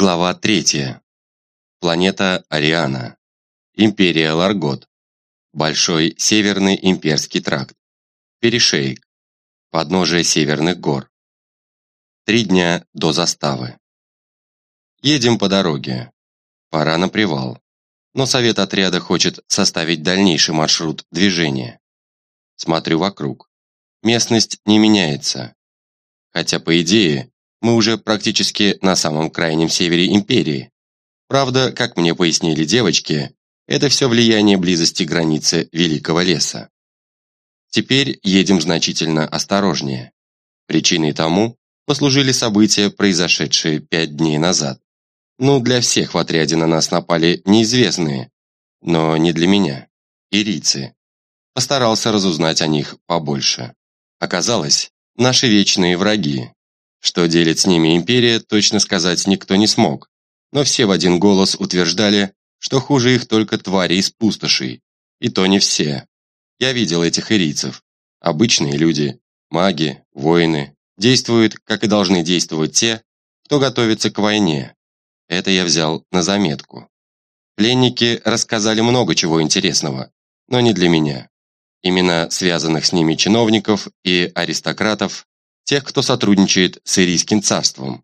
Глава 3. Планета Ариана. Империя Ларгот. Большой Северный имперский тракт. Перешейк. Подножие Северных гор. Три дня до заставы. Едем по дороге. Пора на привал. Но совет отряда хочет составить дальнейший маршрут движения. Смотрю вокруг. Местность не меняется. Хотя, по идее, мы уже практически на самом крайнем севере империи. Правда, как мне пояснили девочки, это все влияние близости границы Великого леса. Теперь едем значительно осторожнее. Причиной тому послужили события, произошедшие пять дней назад. Ну, для всех в отряде на нас напали неизвестные, но не для меня, ирийцы. Постарался разузнать о них побольше. Оказалось, наши вечные враги, что делит с ними империя, точно сказать никто не смог, но все в один голос утверждали, что хуже их только твари из пустошей. И то не все. Я видел этих ирийцев. Обычные люди, маги, воины, действуют, как и должны действовать те, кто готовится к войне. Это я взял на заметку. Пленники рассказали много чего интересного, но не для меня. Имена связанных с ними чиновников и аристократов тех, кто сотрудничает с Ирийским царством,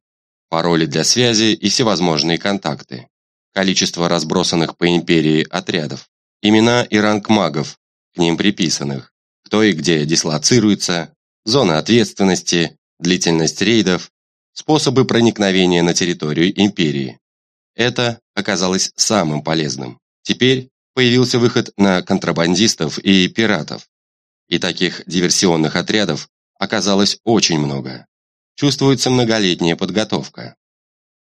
пароли для связи и всевозможные контакты, количество разбросанных по империи отрядов, имена и ранг магов, к ним приписанных, кто и где дислоцируется, зоны ответственности, длительность рейдов, способы проникновения на территорию империи. Это оказалось самым полезным. Теперь появился выход на контрабандистов и пиратов. И таких диверсионных отрядов оказалось очень много. Чувствуется многолетняя подготовка.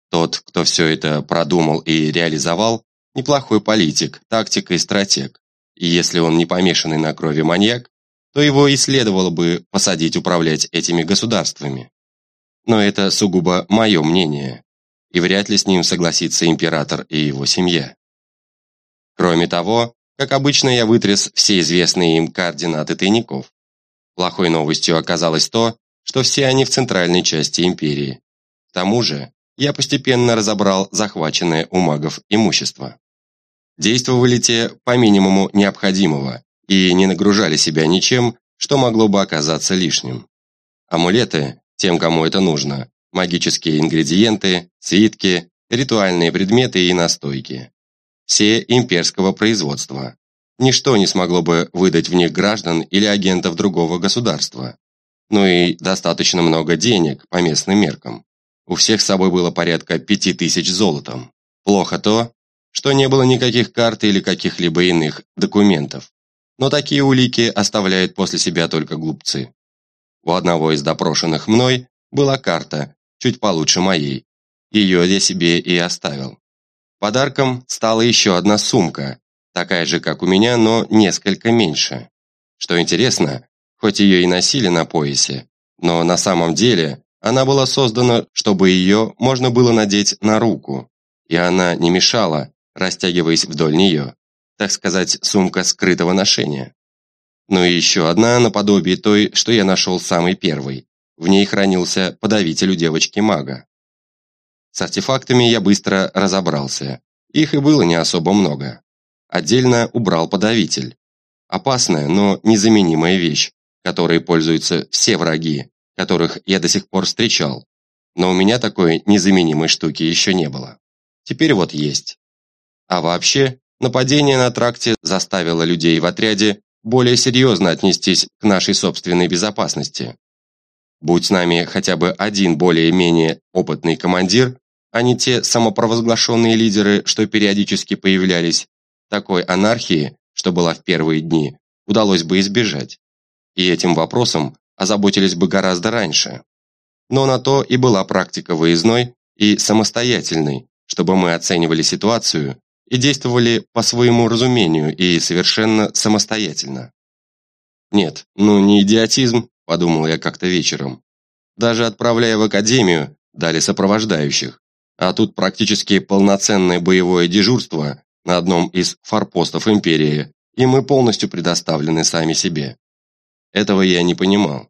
Тот, кто все это продумал и реализовал, неплохой политик, тактик и стратег. И если он не помешанный на крови маньяк, то его и следовало бы посадить управлять этими государствами. Но это сугубо мое мнение, и вряд ли с ним согласится император и его семья. Кроме того, как обычно, я вытряс все известные им координаты тайников. Плохой новостью оказалось то, что все они в центральной части империи. К тому же, я постепенно разобрал захваченное у магов имущество. Действовали те по минимуму необходимого и не нагружали себя ничем, что могло бы оказаться лишним. Амулеты, тем, кому это нужно, магические ингредиенты, свитки, ритуальные предметы и настойки. Все имперского производства. Ничто не смогло бы выдать в них граждан или агентов другого государства. Ну и достаточно много денег по местным меркам. У всех с собой было порядка пяти тысяч золотом. Плохо то, что не было никаких карт или каких-либо иных документов. Но такие улики оставляют после себя только глупцы. У одного из допрошенных мной была карта, чуть получше моей. Ее я себе и оставил. Подарком стала еще одна сумка, такая же, как у меня, но несколько меньше. Что интересно, хоть ее и носили на поясе, но на самом деле она была создана, чтобы ее можно было надеть на руку, и она не мешала, растягиваясь вдоль нее, так сказать, сумка скрытого ношения. Ну и еще одна наподобие той, что я нашел самый первый. В ней хранился подавитель у девочки-мага. С артефактами я быстро разобрался. Их и было не особо много. Отдельно убрал подавитель. Опасная, но незаменимая вещь, которой пользуются все враги, которых я до сих пор встречал. Но у меня такой незаменимой штуки еще не было. Теперь вот есть. А вообще, нападение на тракте заставило людей в отряде более серьезно отнестись к нашей собственной безопасности. Будь с нами хотя бы один более-менее опытный командир, а не те самопровозглашенные лидеры, что периодически появлялись, такой анархии, что была в первые дни, удалось бы избежать. И этим вопросом озаботились бы гораздо раньше. Но на то и была практика выездной и самостоятельной, чтобы мы оценивали ситуацию и действовали по своему разумению и совершенно самостоятельно. Нет, ну не идиотизм, подумал я как-то вечером. Даже отправляя в академию, дали сопровождающих. А тут практически полноценное боевое дежурство на одном из форпостов империи, и мы полностью предоставлены сами себе. Этого я не понимал.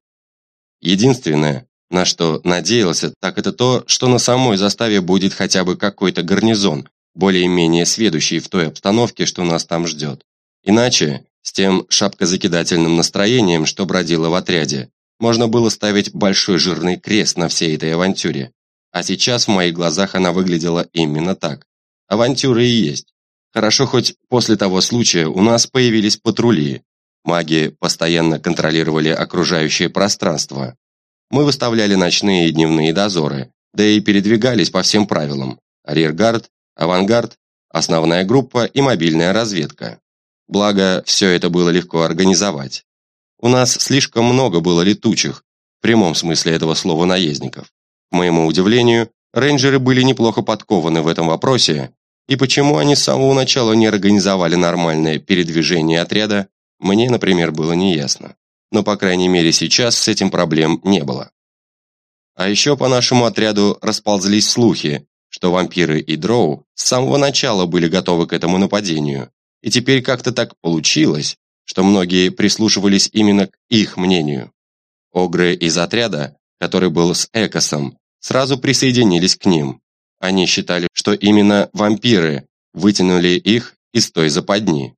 Единственное, На что надеялся, так это то, что на самой заставе будет хотя бы какой-то гарнизон, более-менее сведущий в той обстановке, что нас там ждет. Иначе, с тем шапкозакидательным настроением, что бродило в отряде, можно было ставить большой жирный крест на всей этой авантюре. А сейчас в моих глазах она выглядела именно так. Авантюра и есть. Хорошо, хоть после того случая у нас появились патрули. Маги постоянно контролировали окружающее пространство. Мы выставляли ночные и дневные дозоры, да и передвигались по всем правилам. Арьергард, авангард, основная группа и мобильная разведка. Благо, все это было легко организовать. У нас слишком много было летучих, в прямом смысле этого слова наездников. К моему удивлению, рейнджеры были неплохо подкованы в этом вопросе и почему они с самого начала не организовали нормальное передвижение отряда, мне, например, было неясно. Но, по крайней мере, сейчас с этим проблем не было. А еще по нашему отряду расползлись слухи, что вампиры и дроу с самого начала были готовы к этому нападению, и теперь как-то так получилось, что многие прислушивались именно к их мнению. Огры из отряда, который был с Экосом, сразу присоединились к ним, они считали, что именно вампиры вытянули их из той западни.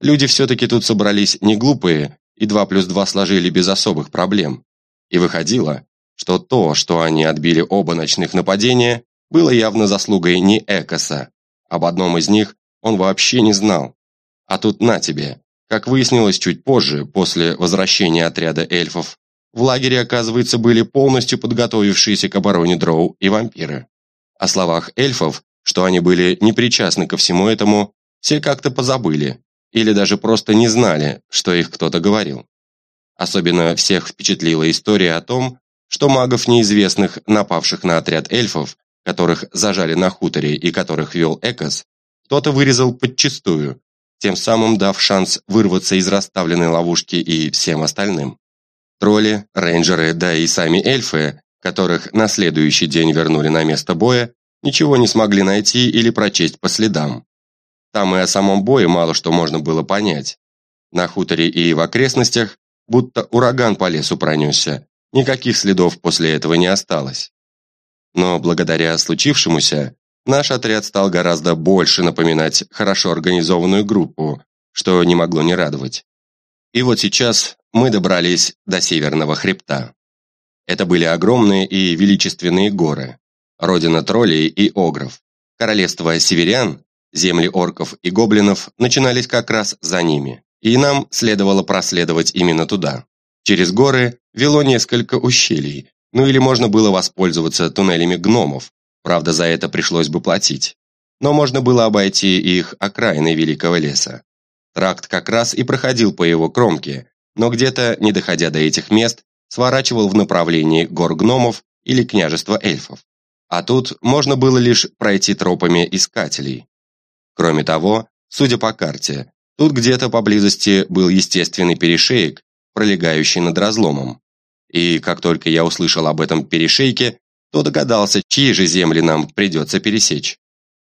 Люди все-таки тут собрались не глупые, и два плюс два сложили без особых проблем. И выходило, что то, что они отбили оба ночных нападения, было явно заслугой не Экоса. Об одном из них он вообще не знал. А тут на тебе. Как выяснилось чуть позже, после возвращения отряда эльфов, в лагере, оказывается, были полностью подготовившиеся к обороне дроу и вампиры. О словах эльфов, что они были непричастны ко всему этому, все как-то позабыли, или даже просто не знали, что их кто-то говорил. Особенно всех впечатлила история о том, что магов неизвестных, напавших на отряд эльфов, которых зажали на хуторе и которых вел Экос, кто-то вырезал подчистую, тем самым дав шанс вырваться из расставленной ловушки и всем остальным. Тролли, рейнджеры, да и сами эльфы которых на следующий день вернули на место боя, ничего не смогли найти или прочесть по следам. Там и о самом бое мало что можно было понять. На хуторе и в окрестностях будто ураган по лесу пронесся, никаких следов после этого не осталось. Но благодаря случившемуся, наш отряд стал гораздо больше напоминать хорошо организованную группу, что не могло не радовать. И вот сейчас мы добрались до Северного хребта. Это были огромные и величественные горы, родина троллей и огров. Королевство северян, земли орков и гоблинов начинались как раз за ними, и нам следовало проследовать именно туда. Через горы вело несколько ущелий, ну или можно было воспользоваться туннелями гномов, правда за это пришлось бы платить. Но можно было обойти их окраины Великого леса. Тракт как раз и проходил по его кромке, но где-то, не доходя до этих мест, сворачивал в направлении гор гномов или княжества эльфов. А тут можно было лишь пройти тропами искателей. Кроме того, судя по карте, тут где-то поблизости был естественный перешеек, пролегающий над разломом. И как только я услышал об этом перешейке, то догадался, чьи же земли нам придется пересечь.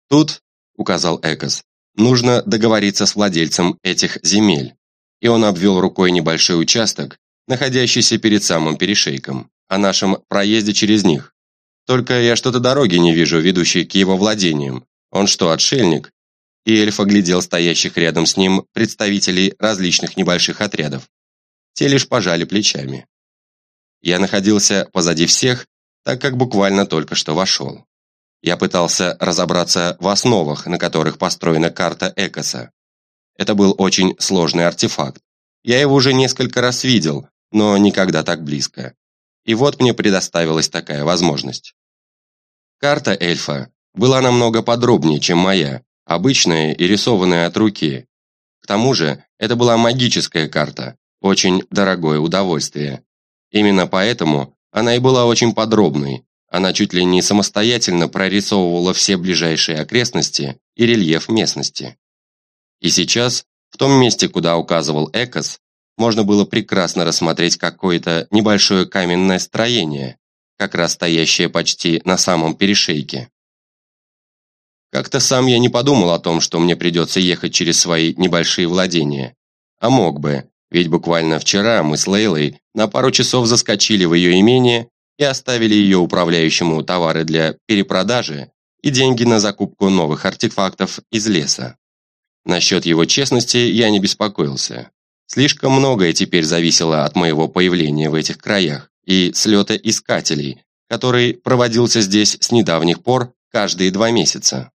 Тут, указал Экос, нужно договориться с владельцем этих земель. И он обвел рукой небольшой участок, находящийся перед самым перешейком, о нашем проезде через них. Только я что-то дороги не вижу, ведущей к его владениям. Он что, отшельник? И эльф оглядел стоящих рядом с ним представителей различных небольших отрядов. Те лишь пожали плечами. Я находился позади всех, так как буквально только что вошел. Я пытался разобраться в основах, на которых построена карта Экоса. Это был очень сложный артефакт. Я его уже несколько раз видел, но никогда так близко. И вот мне предоставилась такая возможность. Карта эльфа была намного подробнее, чем моя, обычная и рисованная от руки. К тому же, это была магическая карта, очень дорогое удовольствие. Именно поэтому она и была очень подробной, она чуть ли не самостоятельно прорисовывала все ближайшие окрестности и рельеф местности. И сейчас, в том месте, куда указывал Экос, можно было прекрасно рассмотреть какое-то небольшое каменное строение, как раз стоящее почти на самом перешейке. Как-то сам я не подумал о том, что мне придется ехать через свои небольшие владения. А мог бы, ведь буквально вчера мы с Лейлой на пару часов заскочили в ее имение и оставили ее управляющему товары для перепродажи и деньги на закупку новых артефактов из леса. Насчет его честности я не беспокоился. Слишком многое теперь зависело от моего появления в этих краях и слета искателей, который проводился здесь с недавних пор каждые два месяца.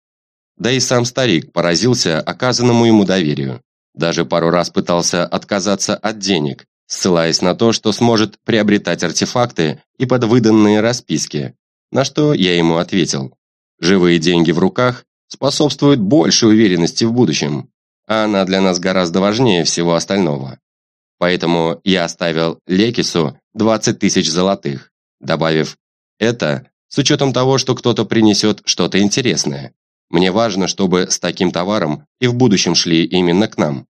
Да и сам старик поразился оказанному ему доверию. Даже пару раз пытался отказаться от денег, ссылаясь на то, что сможет приобретать артефакты и под выданные расписки, на что я ему ответил. Живые деньги в руках способствуют большей уверенности в будущем, а она для нас гораздо важнее всего остального. Поэтому я оставил Лекису 20 тысяч золотых, добавив «это с учетом того, что кто-то принесет что-то интересное. Мне важно, чтобы с таким товаром и в будущем шли именно к нам».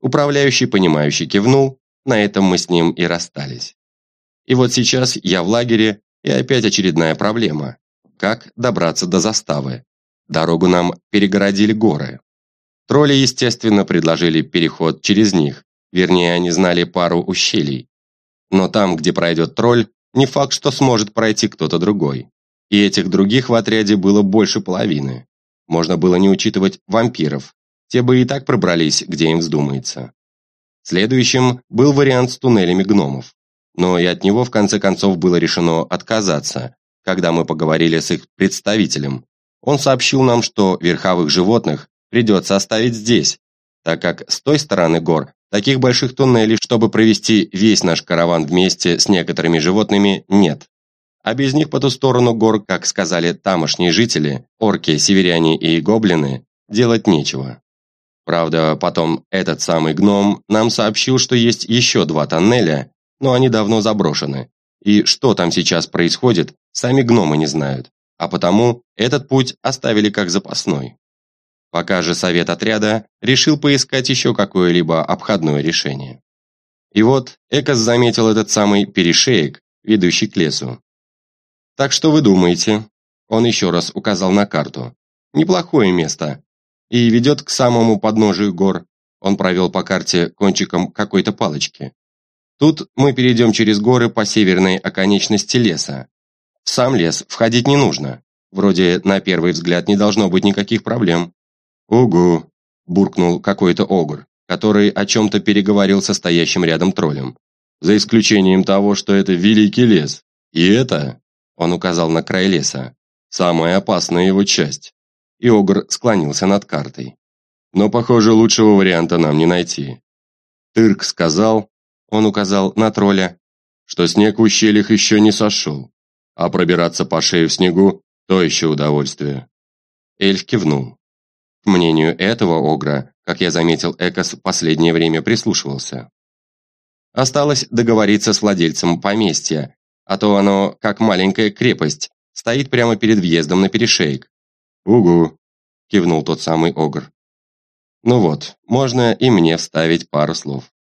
Управляющий, понимающий, кивнул, на этом мы с ним и расстались. И вот сейчас я в лагере, и опять очередная проблема. Как добраться до заставы? Дорогу нам перегородили горы. Тролли, естественно, предложили переход через них, вернее, они знали пару ущелий. Но там, где пройдет тролль, не факт, что сможет пройти кто-то другой. И этих других в отряде было больше половины. Можно было не учитывать вампиров, те бы и так пробрались, где им вздумается. Следующим был вариант с туннелями гномов. Но и от него в конце концов было решено отказаться, когда мы поговорили с их представителем. Он сообщил нам, что верховых животных придется оставить здесь, так как с той стороны гор таких больших туннелей, чтобы провести весь наш караван вместе с некоторыми животными, нет. А без них по ту сторону гор, как сказали тамошние жители, орки, северяне и гоблины, делать нечего. Правда, потом этот самый гном нам сообщил, что есть еще два тоннеля, но они давно заброшены. И что там сейчас происходит, сами гномы не знают, а потому этот путь оставили как запасной. Пока же совет отряда решил поискать еще какое-либо обходное решение. И вот Экос заметил этот самый перешеек, ведущий к лесу. «Так что вы думаете?» Он еще раз указал на карту. «Неплохое место, и ведет к самому подножию гор. Он провел по карте кончиком какой-то палочки. Тут мы перейдем через горы по северной оконечности леса. В сам лес входить не нужно. Вроде на первый взгляд не должно быть никаких проблем. «Угу», – буркнул какой-то огр, который о чем-то переговорил со стоящим рядом троллем. «За исключением того, что это великий лес. И это...» – он указал на край леса. «Самая опасная его часть и Огр склонился над картой. «Но, похоже, лучшего варианта нам не найти». Тырк сказал, он указал на тролля, что снег в ущельях еще не сошел, а пробираться по шее в снегу – то еще удовольствие. Эльф кивнул. К мнению этого Огра, как я заметил, Экос в последнее время прислушивался. Осталось договориться с владельцем поместья, а то оно, как маленькая крепость, стоит прямо перед въездом на перешейк, «Угу», – кивнул тот самый Огр. «Ну вот, можно и мне вставить пару слов».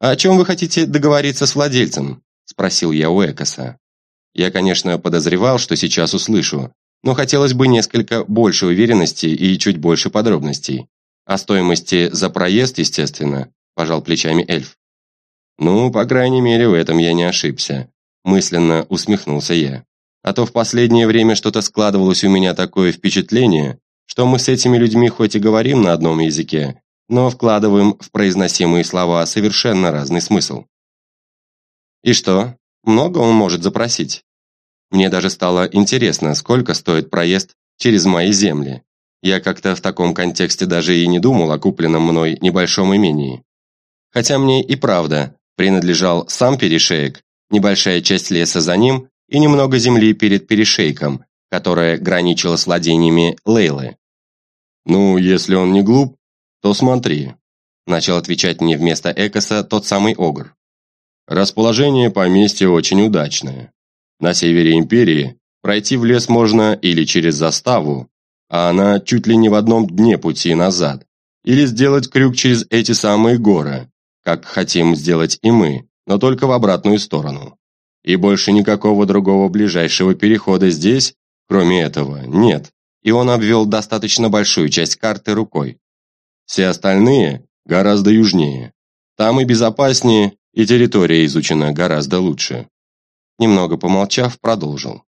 «А «О чем вы хотите договориться с владельцем?» – спросил я у Экоса. Я, конечно, подозревал, что сейчас услышу, но хотелось бы несколько больше уверенности и чуть больше подробностей. О стоимости за проезд, естественно, пожал плечами эльф. Ну, по крайней мере, в этом я не ошибся. Мысленно усмехнулся я. А то в последнее время что-то складывалось у меня такое впечатление, что мы с этими людьми хоть и говорим на одном языке, но вкладываем в произносимые слова совершенно разный смысл. И что, много он может запросить? Мне даже стало интересно, сколько стоит проезд через мои земли. Я как-то в таком контексте даже и не думал о купленном мной небольшом имении. Хотя мне и правда принадлежал сам перешеек, небольшая часть леса за ним и немного земли перед перешейком, которая граничила с владениями Лейлы. «Ну, если он не глуп, то смотри», – начал отвечать мне вместо Экоса тот самый Огр. «Расположение поместья очень удачное. На севере Империи пройти в лес можно или через заставу, а она чуть ли не в одном дне пути назад, или сделать крюк через эти самые горы, как хотим сделать и мы, но только в обратную сторону. И больше никакого другого ближайшего перехода здесь, кроме этого, нет. И он обвел достаточно большую часть карты рукой. Все остальные гораздо южнее. Там и безопаснее, и территория изучена гораздо лучше. Немного помолчав, продолжил.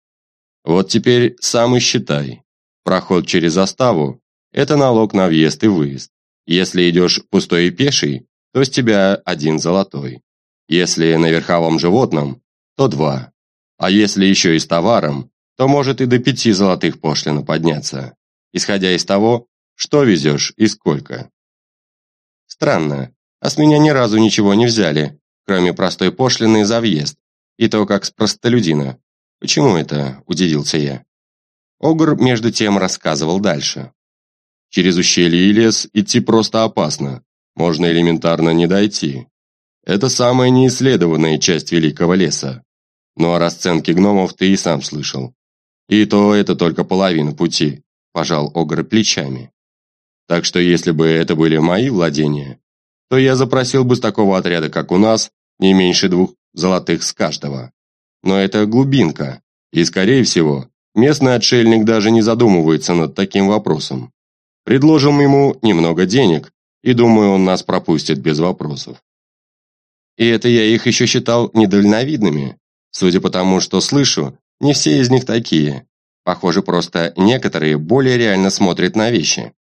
Вот теперь сам и считай. Проход через заставу – это налог на въезд и выезд. Если идешь пустой и пеший, то с тебя один золотой. Если на верховом животном, то два. А если еще и с товаром, то может и до пяти золотых пошлина подняться, исходя из того, что везешь и сколько. Странно, а с меня ни разу ничего не взяли, кроме простой пошлины за въезд, и то как с простолюдина. Почему это, удивился я. Огр между тем рассказывал дальше. Через ущелье и лес идти просто опасно, можно элементарно не дойти. Это самая неисследованная часть Великого леса. Ну о расценке гномов ты и сам слышал. И то это только половина пути, пожал Огр плечами. Так что если бы это были мои владения, то я запросил бы с такого отряда, как у нас, не меньше двух золотых с каждого. Но это глубинка, и, скорее всего, местный отшельник даже не задумывается над таким вопросом. Предложим ему немного денег, и думаю, он нас пропустит без вопросов. И это я их еще считал недальновидными. Судя по тому, что слышу, не все из них такие. Похоже, просто некоторые более реально смотрят на вещи.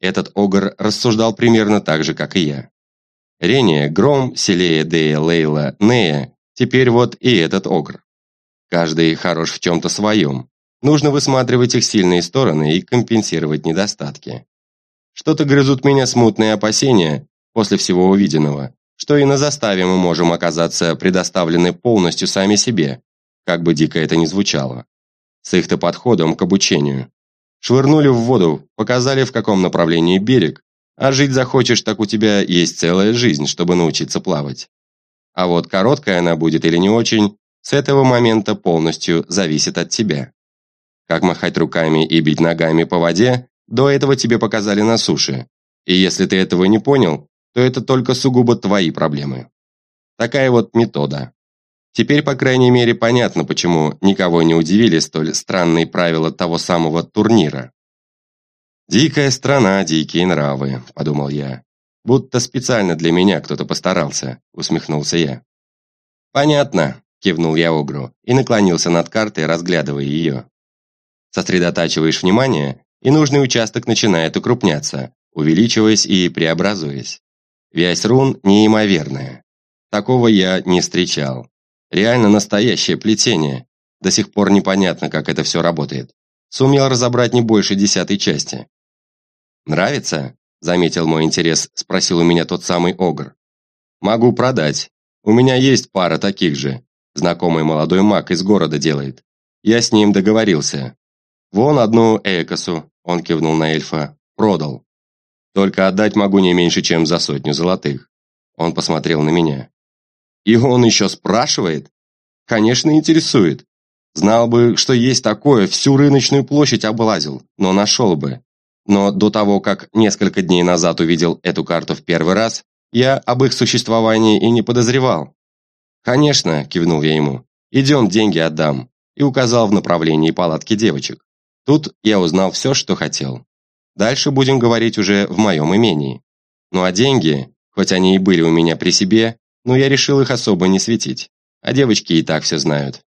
Этот Огр рассуждал примерно так же, как и я. Рения, Гром, Селея, Дея, Лейла, Нея, теперь вот и этот Огр. Каждый хорош в чем-то своем. Нужно высматривать их сильные стороны и компенсировать недостатки. Что-то грызут меня смутные опасения после всего увиденного, что и на заставе мы можем оказаться предоставлены полностью сами себе, как бы дико это ни звучало. С их-то подходом к обучению. Швырнули в воду, показали, в каком направлении берег, а жить захочешь, так у тебя есть целая жизнь, чтобы научиться плавать. А вот короткая она будет или не очень, с этого момента полностью зависит от тебя. Как махать руками и бить ногами по воде, до этого тебе показали на суше. И если ты этого не понял, то это только сугубо твои проблемы. Такая вот метода. Теперь, по крайней мере, понятно, почему никого не удивили столь странные правила того самого турнира. «Дикая страна, дикие нравы», – подумал я. «Будто специально для меня кто-то постарался», – усмехнулся я. «Понятно», – кивнул я Огру и наклонился над картой, разглядывая ее. Сосредотачиваешь внимание, и нужный участок начинает укрупняться, увеличиваясь и преобразуясь. Вязь рун неимоверная. Такого я не встречал. Реально настоящее плетение. До сих пор непонятно, как это все работает. Сумел разобрать не больше десятой части. «Нравится?» – заметил мой интерес, спросил у меня тот самый Огр. «Могу продать. У меня есть пара таких же. Знакомый молодой маг из города делает. Я с ним договорился. Вон одну Экосу, он кивнул на эльфа, продал. Только отдать могу не меньше, чем за сотню золотых. Он посмотрел на меня. И он еще спрашивает? Конечно, интересует. Знал бы, что есть такое, всю рыночную площадь облазил, но нашел бы. Но до того, как несколько дней назад увидел эту карту в первый раз, я об их существовании и не подозревал. «Конечно», – кивнул я ему, – «идем, деньги отдам», и указал в направлении палатки девочек. Тут я узнал все, что хотел. Дальше будем говорить уже в моем имении. Ну а деньги, хоть они и были у меня при себе, но я решил их особо не светить. А девочки и так все знают.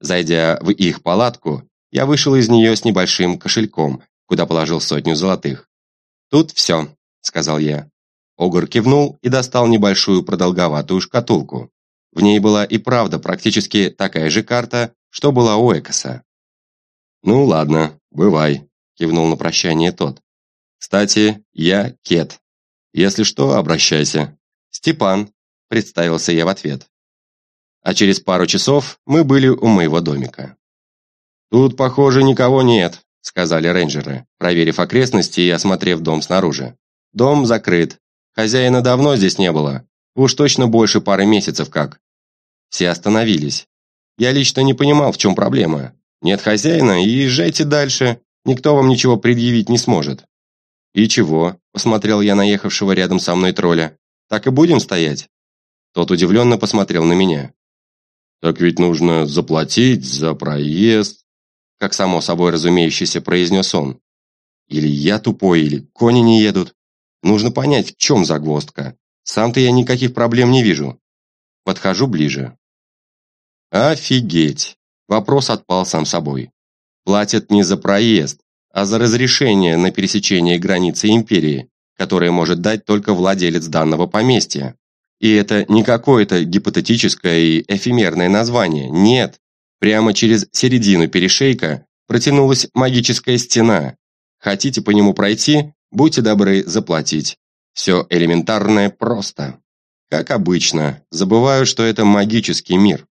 Зайдя в их палатку, я вышел из нее с небольшим кошельком, куда положил сотню золотых. «Тут все», — сказал я. Огр кивнул и достал небольшую продолговатую шкатулку. В ней была и правда практически такая же карта, что была у Экоса. «Ну ладно, бывай», – кивнул на прощание тот. «Кстати, я Кет. Если что, обращайся». «Степан», – представился я в ответ. А через пару часов мы были у моего домика. «Тут, похоже, никого нет», – сказали рейнджеры, проверив окрестности и осмотрев дом снаружи. «Дом закрыт. Хозяина давно здесь не было. Уж точно больше пары месяцев как». Все остановились. Я лично не понимал, в чем проблема. Нет хозяина и езжайте дальше, никто вам ничего предъявить не сможет». «И чего?» – посмотрел я наехавшего рядом со мной тролля. «Так и будем стоять?» Тот удивленно посмотрел на меня. «Так ведь нужно заплатить за проезд», как само собой разумеющийся произнес он. «Или я тупой, или кони не едут. Нужно понять, в чем загвоздка. Сам-то я никаких проблем не вижу». Подхожу ближе. Офигеть! Вопрос отпал сам собой. Платят не за проезд, а за разрешение на пересечение границы империи, которое может дать только владелец данного поместья. И это не какое-то гипотетическое и эфемерное название, нет. Прямо через середину перешейка протянулась магическая стена. Хотите по нему пройти, будьте добры заплатить. Все элементарное просто. Как обычно, забываю, что это магический мир.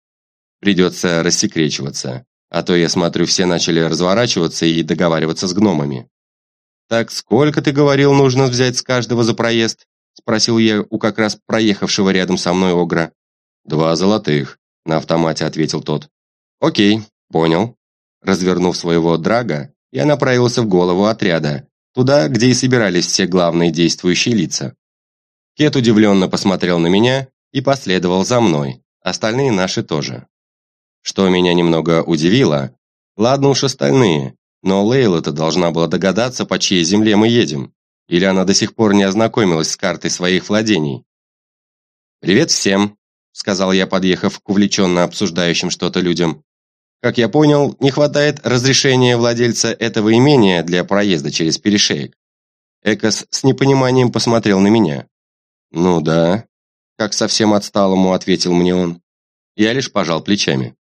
Придется рассекречиваться, а то я смотрю, все начали разворачиваться и договариваться с гномами. «Так сколько, ты говорил, нужно взять с каждого за проезд?» Спросил я у как раз проехавшего рядом со мной Огра. «Два золотых», — на автомате ответил тот. «Окей, понял». Развернув своего драга, я направился в голову отряда, туда, где и собирались все главные действующие лица. Кет удивленно посмотрел на меня и последовал за мной, остальные наши тоже. Что меня немного удивило, ладно уж остальные, но Лейла-то должна была догадаться, по чьей земле мы едем. Или она до сих пор не ознакомилась с картой своих владений? «Привет всем», — сказал я, подъехав к увлеченно обсуждающим что-то людям. «Как я понял, не хватает разрешения владельца этого имения для проезда через перешеек». Экос с непониманием посмотрел на меня. «Ну да», — как совсем отсталому ответил мне он. Я лишь пожал плечами.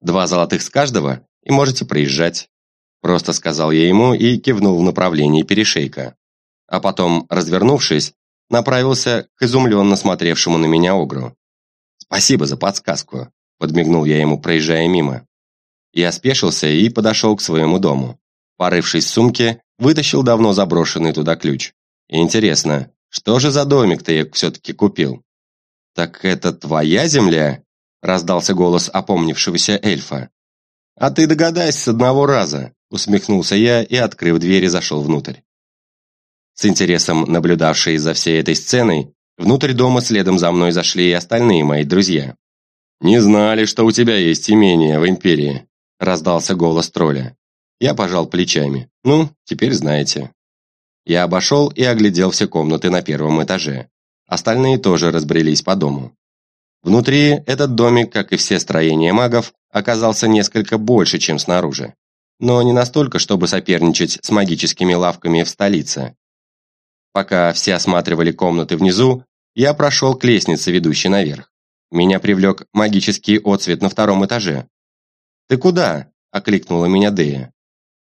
«Два золотых с каждого, и можете проезжать», — просто сказал я ему и кивнул в направлении перешейка а потом, развернувшись, направился к изумленно смотревшему на меня Огру. «Спасибо за подсказку», – подмигнул я ему, проезжая мимо. Я спешился и подошел к своему дому. Порывшись в сумке, вытащил давно заброшенный туда ключ. Интересно, что же за домик ты все-таки купил? «Так это твоя земля?» – раздался голос опомнившегося эльфа. «А ты догадайся с одного раза», – усмехнулся я и, открыв дверь, зашел внутрь. С интересом наблюдавшие за всей этой сценой, внутрь дома следом за мной зашли и остальные мои друзья. «Не знали, что у тебя есть имение в Империи», – раздался голос тролля. Я пожал плечами. «Ну, теперь знаете». Я обошел и оглядел все комнаты на первом этаже. Остальные тоже разбрелись по дому. Внутри этот домик, как и все строения магов, оказался несколько больше, чем снаружи. Но не настолько, чтобы соперничать с магическими лавками в столице. Пока все осматривали комнаты внизу, я прошел к лестнице, ведущей наверх. Меня привлек магический отсвет на втором этаже. «Ты куда?» – окликнула меня Дея.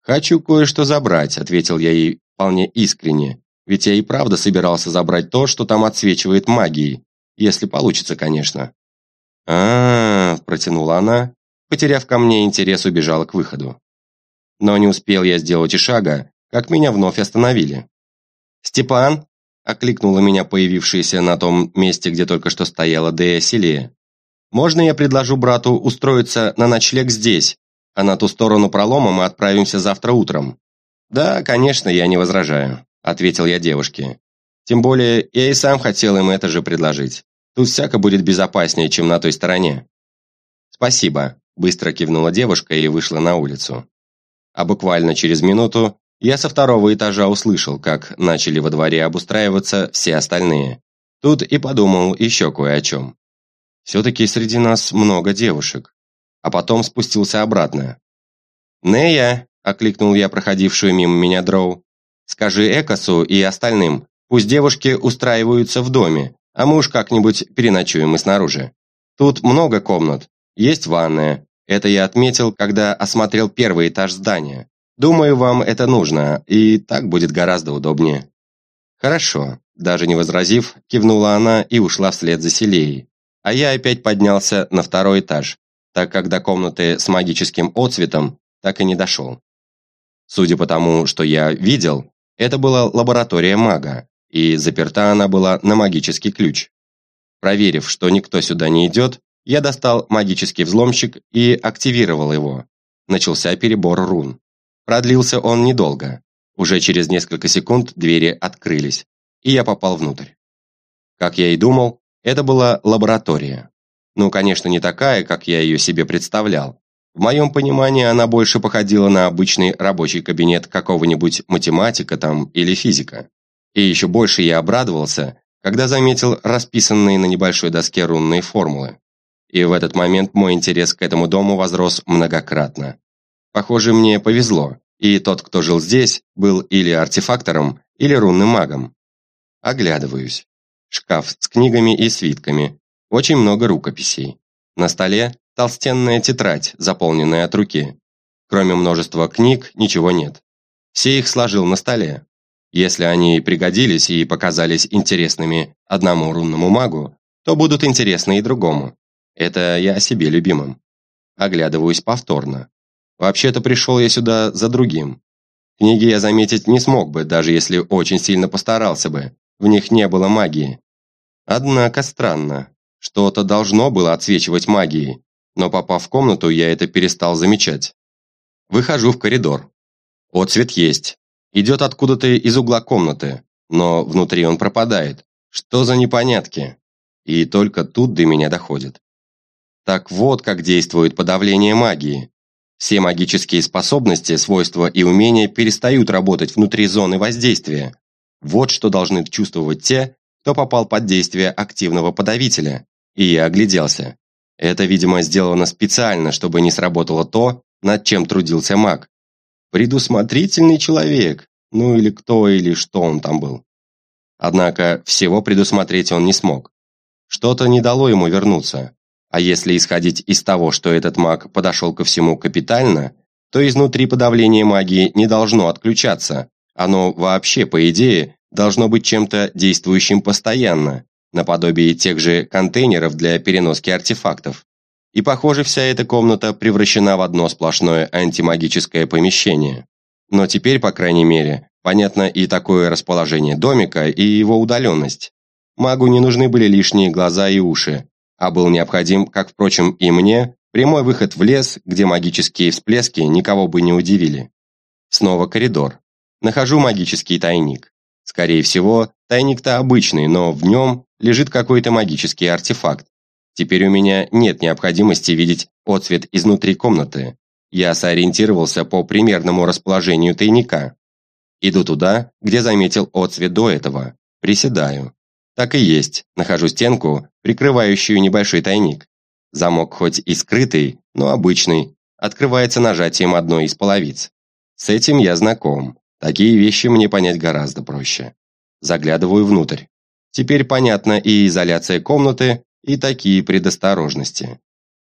«Хочу кое-что забрать», – ответил я ей вполне искренне, ведь я и правда собирался забрать то, что там отсвечивает магией, если получится, конечно. а, -а, -а протянула она, потеряв ко мне интерес, убежала к выходу. Но не успел я сделать и шага, как меня вновь остановили. «Степан!» – окликнула меня появившаяся на том месте, где только что стояла Дея Селия. «Можно я предложу брату устроиться на ночлег здесь, а на ту сторону пролома мы отправимся завтра утром?» «Да, конечно, я не возражаю», – ответил я девушке. «Тем более, я и сам хотел им это же предложить. Тут всяко будет безопаснее, чем на той стороне». «Спасибо», – быстро кивнула девушка и вышла на улицу. А буквально через минуту я со второго этажа услышал, как начали во дворе обустраиваться все остальные. Тут и подумал еще кое о чем. Все-таки среди нас много девушек. А потом спустился обратно. «Нея!» – окликнул я проходившую мимо меня дроу. «Скажи Экосу и остальным, пусть девушки устраиваются в доме, а мы уж как-нибудь переночуем и снаружи. Тут много комнат, есть ванная. Это я отметил, когда осмотрел первый этаж здания. Думаю, вам это нужно, и так будет гораздо удобнее». «Хорошо», – даже не возразив, кивнула она и ушла вслед за Селеей. А я опять поднялся на второй этаж, так как до комнаты с магическим отцветом так и не дошел. Судя по тому, что я видел, это была лаборатория мага, и заперта она была на магический ключ. Проверив, что никто сюда не идет, я достал магический взломщик и активировал его. Начался перебор рун. Продлился он недолго. Уже через несколько секунд двери открылись, и я попал внутрь. Как я и думал, это была лаборатория. Ну, конечно, не такая, как я ее себе представлял. В моем понимании она больше походила на обычный рабочий кабинет какого-нибудь математика там или физика. И еще больше я обрадовался, когда заметил расписанные на небольшой доске рунные формулы. И в этот момент мой интерес к этому дому возрос многократно. Похоже, мне повезло, и тот, кто жил здесь, был или артефактором, или рунным магом. Оглядываюсь. Шкаф с книгами и свитками. Очень много рукописей. На столе толстенная тетрадь, заполненная от руки. Кроме множества книг, ничего нет. Все их сложил на столе. Если они пригодились и показались интересными одному рунному магу, то будут интересны и другому. Это я о себе любимом. Оглядываюсь повторно. Вообще-то пришел я сюда за другим. Книги я заметить не смог бы, даже если очень сильно постарался бы. В них не было магии. Однако странно. Что-то должно было отсвечивать магией, но попав в комнату, я это перестал замечать. Выхожу в коридор. Отцвет есть. Идет откуда-то из угла комнаты, но внутри он пропадает. Что за непонятки? И только тут до меня доходит. Так вот, как действует подавление магии. Все магические способности, свойства и умения перестают работать внутри зоны воздействия. Вот что должны чувствовать те, кто попал под действие активного подавителя. И я огляделся. Это, видимо, сделано специально, чтобы не сработало то, над чем трудился маг. Предусмотрительный человек, ну или кто или что он там был. Однако всего предусмотреть он не смог. Что-то не дало ему вернуться. А если исходить из того, что этот маг подошел ко всему капитально, то изнутри подавление магии не должно отключаться. Оно вообще, по идее, должно быть чем-то действующим постоянно, наподобие тех же контейнеров для переноски артефактов. И похоже, вся эта комната превращена в одно сплошное антимагическое помещение. Но теперь, по крайней мере, понятно и такое расположение домика, и его удаленность. Магу не нужны были лишние глаза и уши, а был необходим, как, впрочем, и мне, прямой выход в лес, где магические всплески никого бы не удивили. Снова коридор. Нахожу магический тайник. Скорее всего, тайник-то обычный, но в нем лежит какой-то магический артефакт. Теперь у меня нет необходимости видеть отцвет изнутри комнаты. Я сориентировался по примерному расположению тайника. Иду туда, где заметил отцвет до этого. Приседаю. Так и есть, нахожу стенку, прикрывающую небольшой тайник. Замок хоть и скрытый, но обычный, открывается нажатием одной из половиц. С этим я знаком. Такие вещи мне понять гораздо проще. Заглядываю внутрь. Теперь понятна и изоляция комнаты, и такие предосторожности.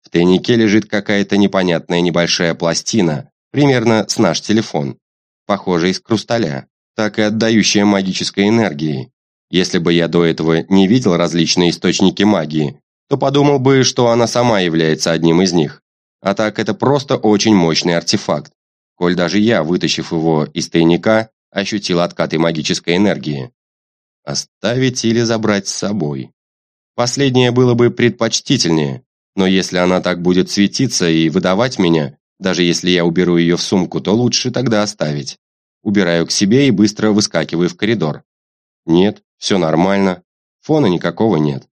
В тайнике лежит какая-то непонятная небольшая пластина, примерно с наш телефон, похожая из хрусталя, так и отдающая магической энергией. Если бы я до этого не видел различные источники магии, то подумал бы, что она сама является одним из них. А так это просто очень мощный артефакт, коль даже я, вытащив его из тайника, ощутил откаты магической энергии. Оставить или забрать с собой. Последнее было бы предпочтительнее, но если она так будет светиться и выдавать меня, даже если я уберу ее в сумку, то лучше тогда оставить. Убираю к себе и быстро выскакиваю в коридор. Нет, все нормально, фона никакого нет.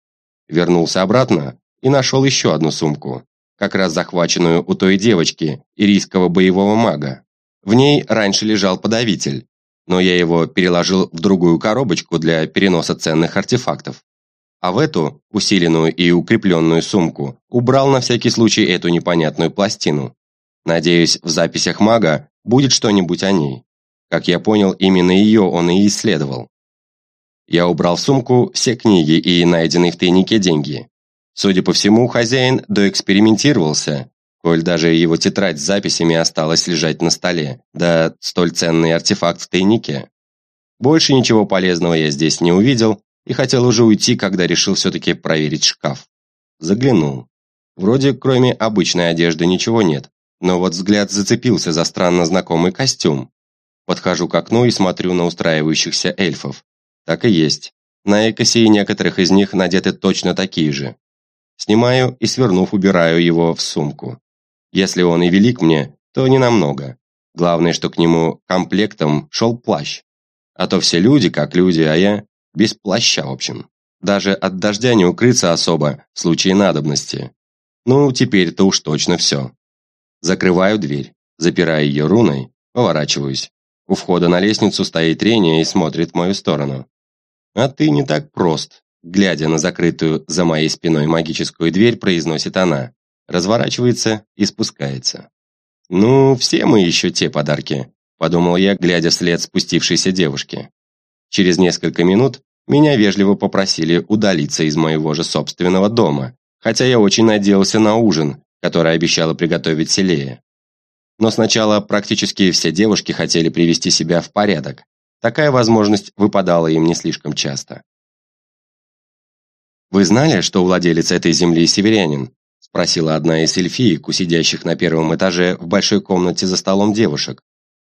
Вернулся обратно и нашел еще одну сумку, как раз захваченную у той девочки, ирийского боевого мага. В ней раньше лежал подавитель, но я его переложил в другую коробочку для переноса ценных артефактов. А в эту, усиленную и укрепленную сумку, убрал на всякий случай эту непонятную пластину. Надеюсь, в записях мага будет что-нибудь о ней. Как я понял, именно ее он и исследовал. Я убрал в сумку все книги и найденные в тайнике деньги. Судя по всему, хозяин доэкспериментировался, коль даже его тетрадь с записями осталась лежать на столе, да столь ценный артефакт в тайнике. Больше ничего полезного я здесь не увидел и хотел уже уйти, когда решил все-таки проверить шкаф. Заглянул. Вроде кроме обычной одежды ничего нет, но вот взгляд зацепился за странно знакомый костюм. Подхожу к окну и смотрю на устраивающихся эльфов. Так и есть. На Экосе и некоторых из них надеты точно такие же. Снимаю и, свернув, убираю его в сумку. Если он и велик мне, то не намного. Главное, что к нему комплектом шел плащ. А то все люди как люди, а я без плаща, в общем. Даже от дождя не укрыться особо, в случае надобности. Ну, теперь-то уж точно все. Закрываю дверь, запираю ее руной, поворачиваюсь. У входа на лестницу стоит Реня и смотрит в мою сторону. «А ты не так прост», — глядя на закрытую за моей спиной магическую дверь, произносит она, разворачивается и спускается. «Ну, все мы еще те подарки», – подумал я, глядя вслед спустившейся девушке. Через несколько минут меня вежливо попросили удалиться из моего же собственного дома, хотя я очень надеялся на ужин, который обещала приготовить Селея. Но сначала практически все девушки хотели привести себя в порядок. Такая возможность выпадала им не слишком часто. «Вы знали, что владелец этой земли северянин?» спросила одна из эльфиек, сидящих на первом этаже в большой комнате за столом девушек,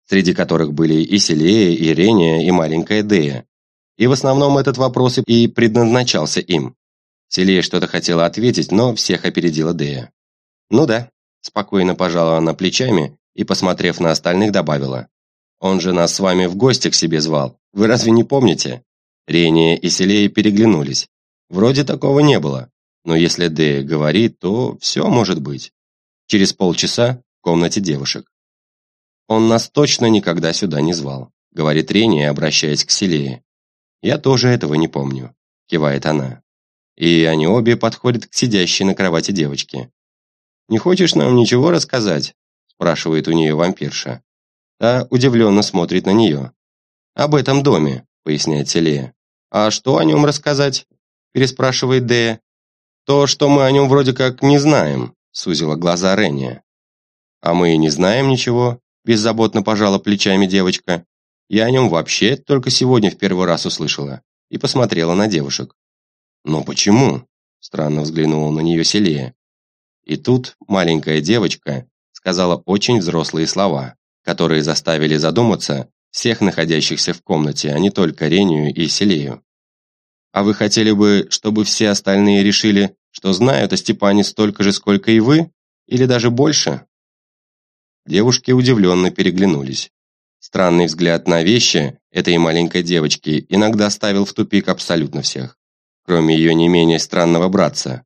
среди которых были и Селея, и Рения, и маленькая Дея. И в основном этот вопрос и предназначался им. Селея что-то хотела ответить, но всех опередила Дея. «Ну да», – спокойно пожала она плечами и, посмотрев на остальных, добавила. «Он же нас с вами в гости к себе звал. Вы разве не помните?» Рения и Селея переглянулись. Вроде такого не было. Но если Дэя говорит, то все может быть. Через полчаса в комнате девушек. «Он нас точно никогда сюда не звал», — говорит Рения, обращаясь к Селее. «Я тоже этого не помню», — кивает она. И они обе подходят к сидящей на кровати девочке. «Не хочешь нам ничего рассказать?» – спрашивает у нее вампирша. Та удивленно смотрит на нее. «Об этом доме», – поясняет Селея. «А что о нем рассказать?» – переспрашивает Дея. «То, что мы о нем вроде как не знаем», – сузила глаза Рения. «А мы и не знаем ничего», – беззаботно пожала плечами девочка. «Я о нем вообще только сегодня в первый раз услышала» и посмотрела на девушек. «Но почему?» – странно взглянула на нее Селея. И тут маленькая девочка сказала очень взрослые слова, которые заставили задуматься всех находящихся в комнате, а не только Рению и Селею. А вы хотели бы, чтобы все остальные решили, что знают о Степане столько же, сколько и вы? Или даже больше?» Девушки удивленно переглянулись. Странный взгляд на вещи этой маленькой девочки иногда ставил в тупик абсолютно всех, кроме ее не менее странного братца.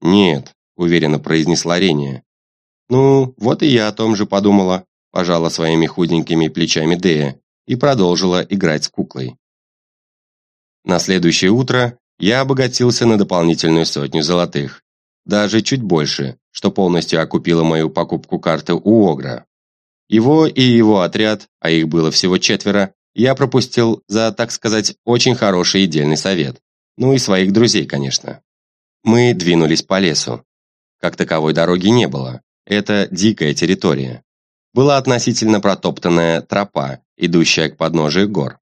«Нет», – уверенно произнесла Рения. «Ну, вот и я о том же подумала», – пожала своими худенькими плечами Дея и продолжила играть с куклой. На следующее утро я обогатился на дополнительную сотню золотых. Даже чуть больше, что полностью окупило мою покупку карты у Огра. Его и его отряд, а их было всего четверо, я пропустил за, так сказать, очень хороший и совет. Ну и своих друзей, конечно. Мы двинулись по лесу. Как таковой дороги не было. Это дикая территория. Была относительно протоптанная тропа, идущая к подножию гор.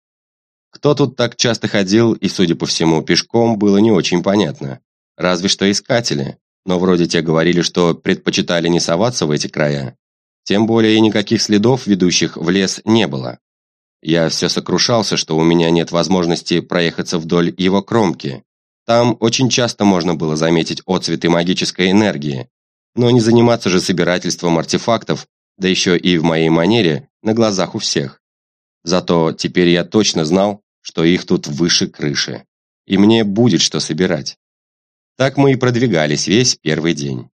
Кто тут так часто ходил и, судя по всему, пешком, было не очень понятно. Разве что искатели, но вроде те говорили, что предпочитали не соваться в эти края. Тем более и никаких следов, ведущих в лес, не было. Я все сокрушался, что у меня нет возможности проехаться вдоль его кромки. Там очень часто можно было заметить отцветы магической энергии, но не заниматься же собирательством артефактов, да еще и в моей манере, на глазах у всех. Зато теперь я точно знал, что их тут выше крыши, и мне будет что собирать. Так мы и продвигались весь первый день.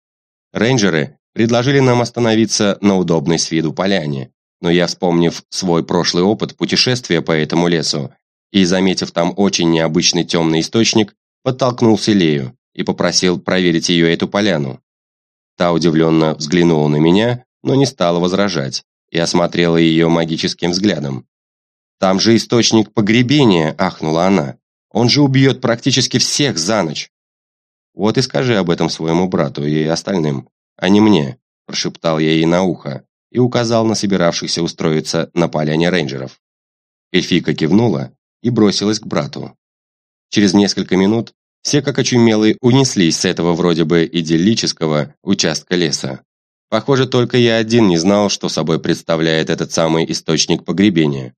Рейнджеры предложили нам остановиться на удобной с виду поляне, но я, вспомнив свой прошлый опыт путешествия по этому лесу и заметив там очень необычный темный источник, подтолкнул Селею и попросил проверить ее эту поляну. Та удивленно взглянула на меня, но не стала возражать, и осмотрела ее магическим взглядом. «Там же источник погребения», – ахнула она. «Он же убьет практически всех за ночь». «Вот и скажи об этом своему брату и остальным, а не мне», – прошептал я ей на ухо и указал на собиравшихся устроиться на поляне рейнджеров. Эльфийка кивнула и бросилась к брату. Через несколько минут все как очумелые унеслись с этого вроде бы идиллического участка леса. Похоже, только я один не знал, что собой представляет этот самый источник погребения.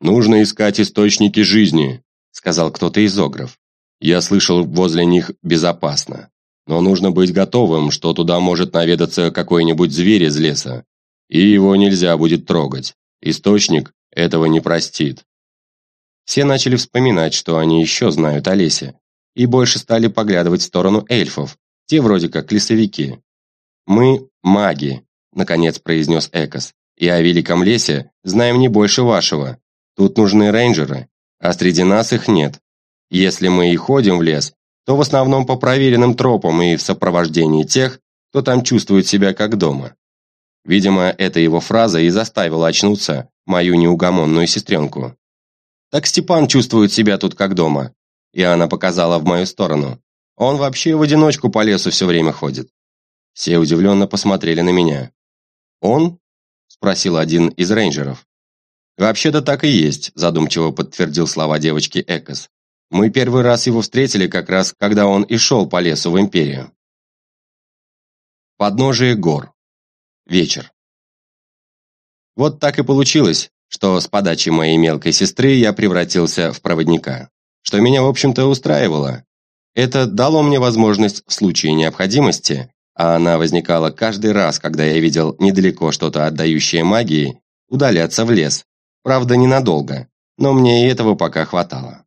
«Нужно искать источники жизни», — сказал кто-то из огров. «Я слышал, возле них безопасно. Но нужно быть готовым, что туда может наведаться какой-нибудь зверь из леса. И его нельзя будет трогать. Источник этого не простит». Все начали вспоминать, что они еще знают о лесе, и больше стали поглядывать в сторону эльфов, те вроде как лесовики. «Мы маги», — наконец произнес Экос, «и о великом лесе знаем не больше вашего. Тут нужны рейнджеры, а среди нас их нет. Если мы и ходим в лес, то в основном по проверенным тропам и в сопровождении тех, кто там чувствует себя как дома. Видимо, эта его фраза и заставила очнуться мою неугомонную сестренку. «Так Степан чувствует себя тут как дома», и она показала в мою сторону. «Он вообще в одиночку по лесу все время ходит». Все удивленно посмотрели на меня. «Он?» – спросил один из рейнджеров. «Вообще-то так и есть», – задумчиво подтвердил слова девочки Экос. «Мы первый раз его встретили как раз, когда он и шел по лесу в Империю». Подножие гор. Вечер. Вот так и получилось, что с подачи моей мелкой сестры я превратился в проводника, что меня, в общем-то, устраивало. Это дало мне возможность в случае необходимости, а она возникала каждый раз, когда я видел недалеко что-то отдающее магии, удаляться в лес. Правда, ненадолго, но мне и этого пока хватало.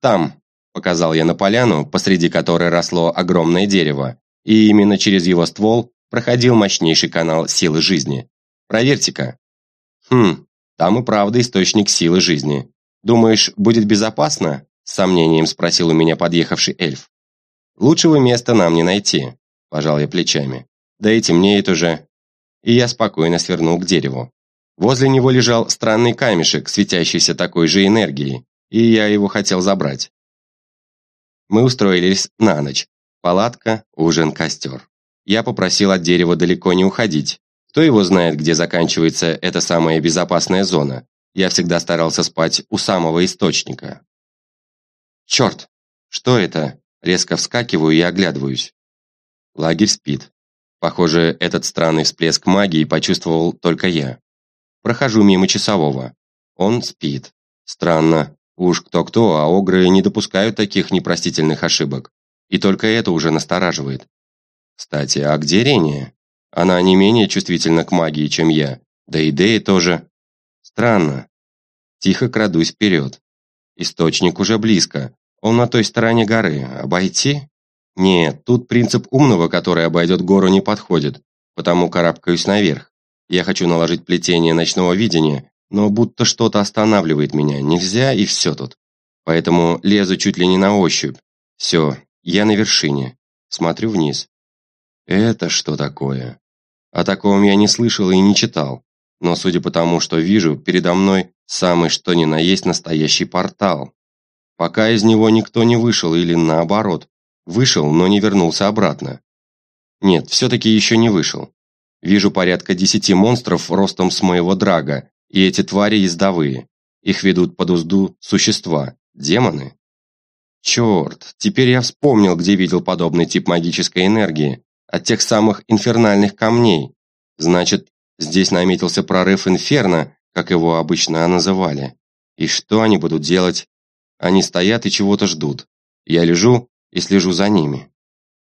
«Там», – показал я на поляну, посреди которой росло огромное дерево, и именно через его ствол проходил мощнейший канал силы жизни. Проверьте-ка. Хм, там и правда источник силы жизни. Думаешь, будет безопасно? С сомнением спросил у меня подъехавший эльф. Лучшего места нам не найти, пожал я плечами. Да и темнеет уже. И я спокойно свернул к дереву. Возле него лежал странный камешек, светящийся такой же энергией, и я его хотел забрать. Мы устроились на ночь. Палатка, ужин, костер. Я попросил от дерева далеко не уходить, кто его знает, где заканчивается эта самая безопасная зона? Я всегда старался спать у самого источника. Черт! Что это? Резко вскакиваю и оглядываюсь. Лагерь спит. Похоже, этот странный всплеск магии почувствовал только я. Прохожу мимо часового. Он спит. Странно. Уж кто-кто, а огры не допускают таких непростительных ошибок. И только это уже настораживает. Кстати, а где Рения? Она не менее чувствительна к магии, чем я. Да и Дея тоже. Странно. Тихо крадусь вперед. Источник уже близко. Он на той стороне горы. Обойти? Нет, тут принцип умного, который обойдет гору, не подходит. Потому карабкаюсь наверх. Я хочу наложить плетение ночного видения, но будто что-то останавливает меня. Нельзя, и все тут. Поэтому лезу чуть ли не на ощупь. Все, я на вершине. Смотрю вниз. Это что такое? О таком я не слышал и не читал, но судя по тому, что вижу, передо мной самый что ни на есть настоящий портал. Пока из него никто не вышел или наоборот, вышел, но не вернулся обратно. Нет, все-таки еще не вышел. Вижу порядка десяти монстров ростом с моего драга, и эти твари ездовые. Их ведут под узду существа, демоны. Черт, теперь я вспомнил, где видел подобный тип магической энергии от тех самых инфернальных камней. Значит, здесь наметился прорыв инферно, как его обычно называли. И что они будут делать? Они стоят и чего-то ждут. Я лежу и слежу за ними.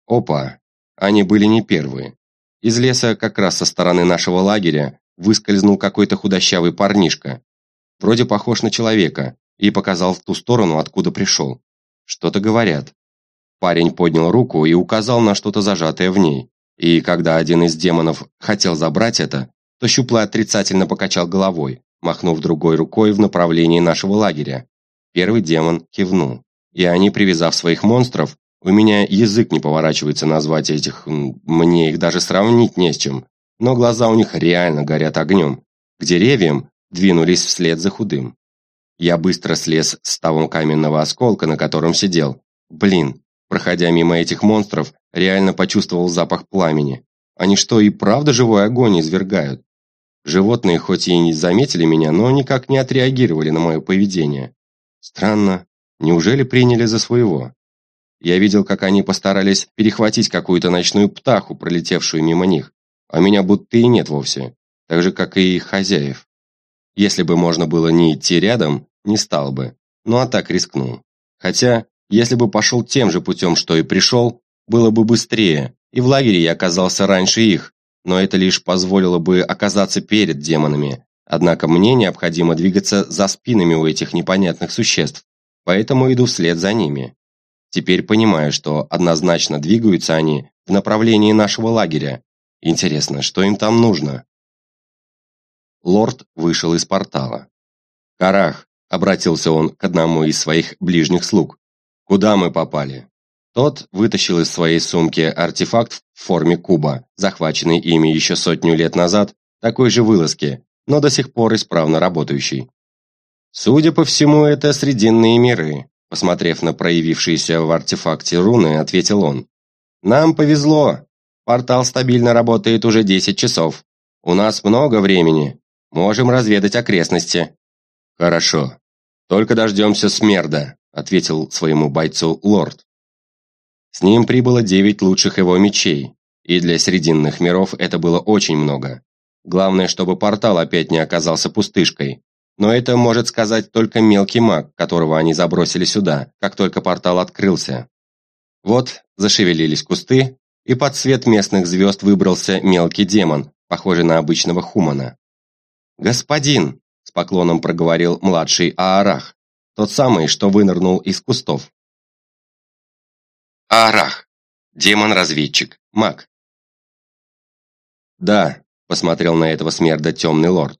Опа, они были не первые. Из леса, как раз со стороны нашего лагеря, выскользнул какой-то худощавый парнишка. Вроде похож на человека, и показал в ту сторону, откуда пришел. Что-то говорят. Парень поднял руку и указал на что-то зажатое в ней. И когда один из демонов хотел забрать это, то Щуплый отрицательно покачал головой, махнув другой рукой в направлении нашего лагеря. Первый демон кивнул. И они, привязав своих монстров, у меня язык не поворачивается назвать этих, мне их даже сравнить не с чем, но глаза у них реально горят огнем. К деревьям двинулись вслед за худым. Я быстро слез с того каменного осколка, на котором сидел. Блин, Проходя мимо этих монстров, реально почувствовал запах пламени. Они что, и правда живой огонь извергают? Животные хоть и не заметили меня, но никак не отреагировали на мое поведение. Странно. Неужели приняли за своего? Я видел, как они постарались перехватить какую-то ночную птаху, пролетевшую мимо них, а меня будто и нет вовсе, так же, как и их хозяев. Если бы можно было не идти рядом, не стал бы, ну а так рискнул. Хотя если бы пошел тем же путем, что и пришел, было бы быстрее, и в лагере я оказался раньше их, но это лишь позволило бы оказаться перед демонами. Однако мне необходимо двигаться за спинами у этих непонятных существ, поэтому иду вслед за ними. Теперь понимаю, что однозначно двигаются они в направлении нашего лагеря. Интересно, что им там нужно? Лорд вышел из портала. «Карах», — обратился он к одному из своих ближних слуг, Куда мы попали?» Тот вытащил из своей сумки артефакт в форме куба, захваченный ими еще сотню лет назад, такой же вылазки, но до сих пор исправно работающий. Судя по всему, это срединные миры, посмотрев на проявившиеся в артефакте руны, ответил он. Нам повезло. Портал стабильно работает уже 10 часов. У нас много времени. Можем разведать окрестности. Хорошо. Только дождемся смерда, ответил своему бойцу лорд. С ним прибыло девять лучших его мечей, и для срединных миров это было очень много. Главное, чтобы портал опять не оказался пустышкой. Но это может сказать только мелкий маг, которого они забросили сюда, как только портал открылся. Вот зашевелились кусты, и под свет местных звезд выбрался мелкий демон, похожий на обычного хумана. «Господин!» – с поклоном проговорил младший Аарах, тот самый, что вынырнул из кустов. Аарах. Демон-разведчик. Маг. «Да», — посмотрел на этого смерда темный лорд.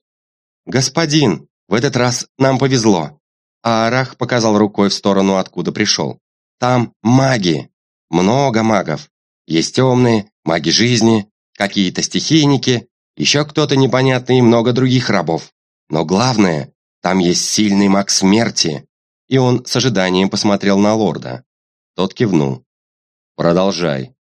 «Господин, в этот раз нам повезло». Аарах показал рукой в сторону, откуда пришел. «Там маги. Много магов. Есть темные, маги жизни, какие-то стихийники, еще кто-то непонятный и много других рабов. Но главное, там есть сильный маг смерти». И он с ожиданием посмотрел на лорда. Тот кивнул. Продолжай.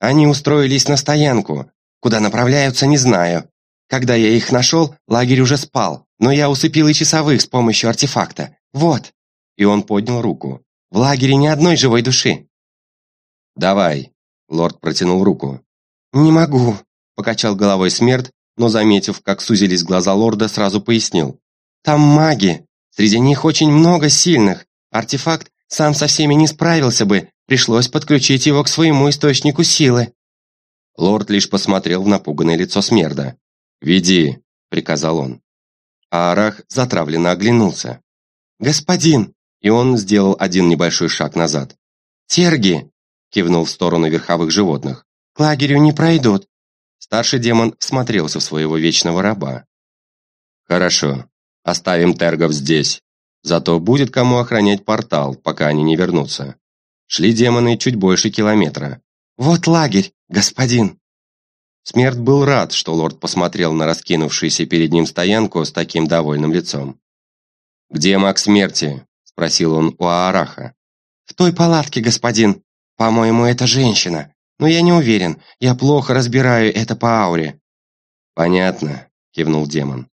Они устроились на стоянку. Куда направляются, не знаю. Когда я их нашел, лагерь уже спал, но я усыпил и часовых с помощью артефакта. Вот. И он поднял руку. В лагере ни одной живой души. Давай. Лорд протянул руку. Не могу, покачал головой смерть, но, заметив, как сузились глаза лорда, сразу пояснил. Там маги. Среди них очень много сильных. Артефакт сам со всеми не справился бы, Пришлось подключить его к своему источнику силы. Лорд лишь посмотрел в напуганное лицо Смерда. «Веди», — приказал он. А Арах затравленно оглянулся. «Господин!» И он сделал один небольшой шаг назад. «Терги!» — кивнул в сторону верховых животных. «К лагерю не пройдут!» Старший демон всмотрелся в своего вечного раба. «Хорошо, оставим тергов здесь. Зато будет кому охранять портал, пока они не вернутся. Шли демоны чуть больше километра. «Вот лагерь, господин!» Смерть был рад, что лорд посмотрел на раскинувшуюся перед ним стоянку с таким довольным лицом. «Где маг смерти?» – спросил он у Аараха. «В той палатке, господин. По-моему, это женщина. Но я не уверен, я плохо разбираю это по ауре». «Понятно», – кивнул демон.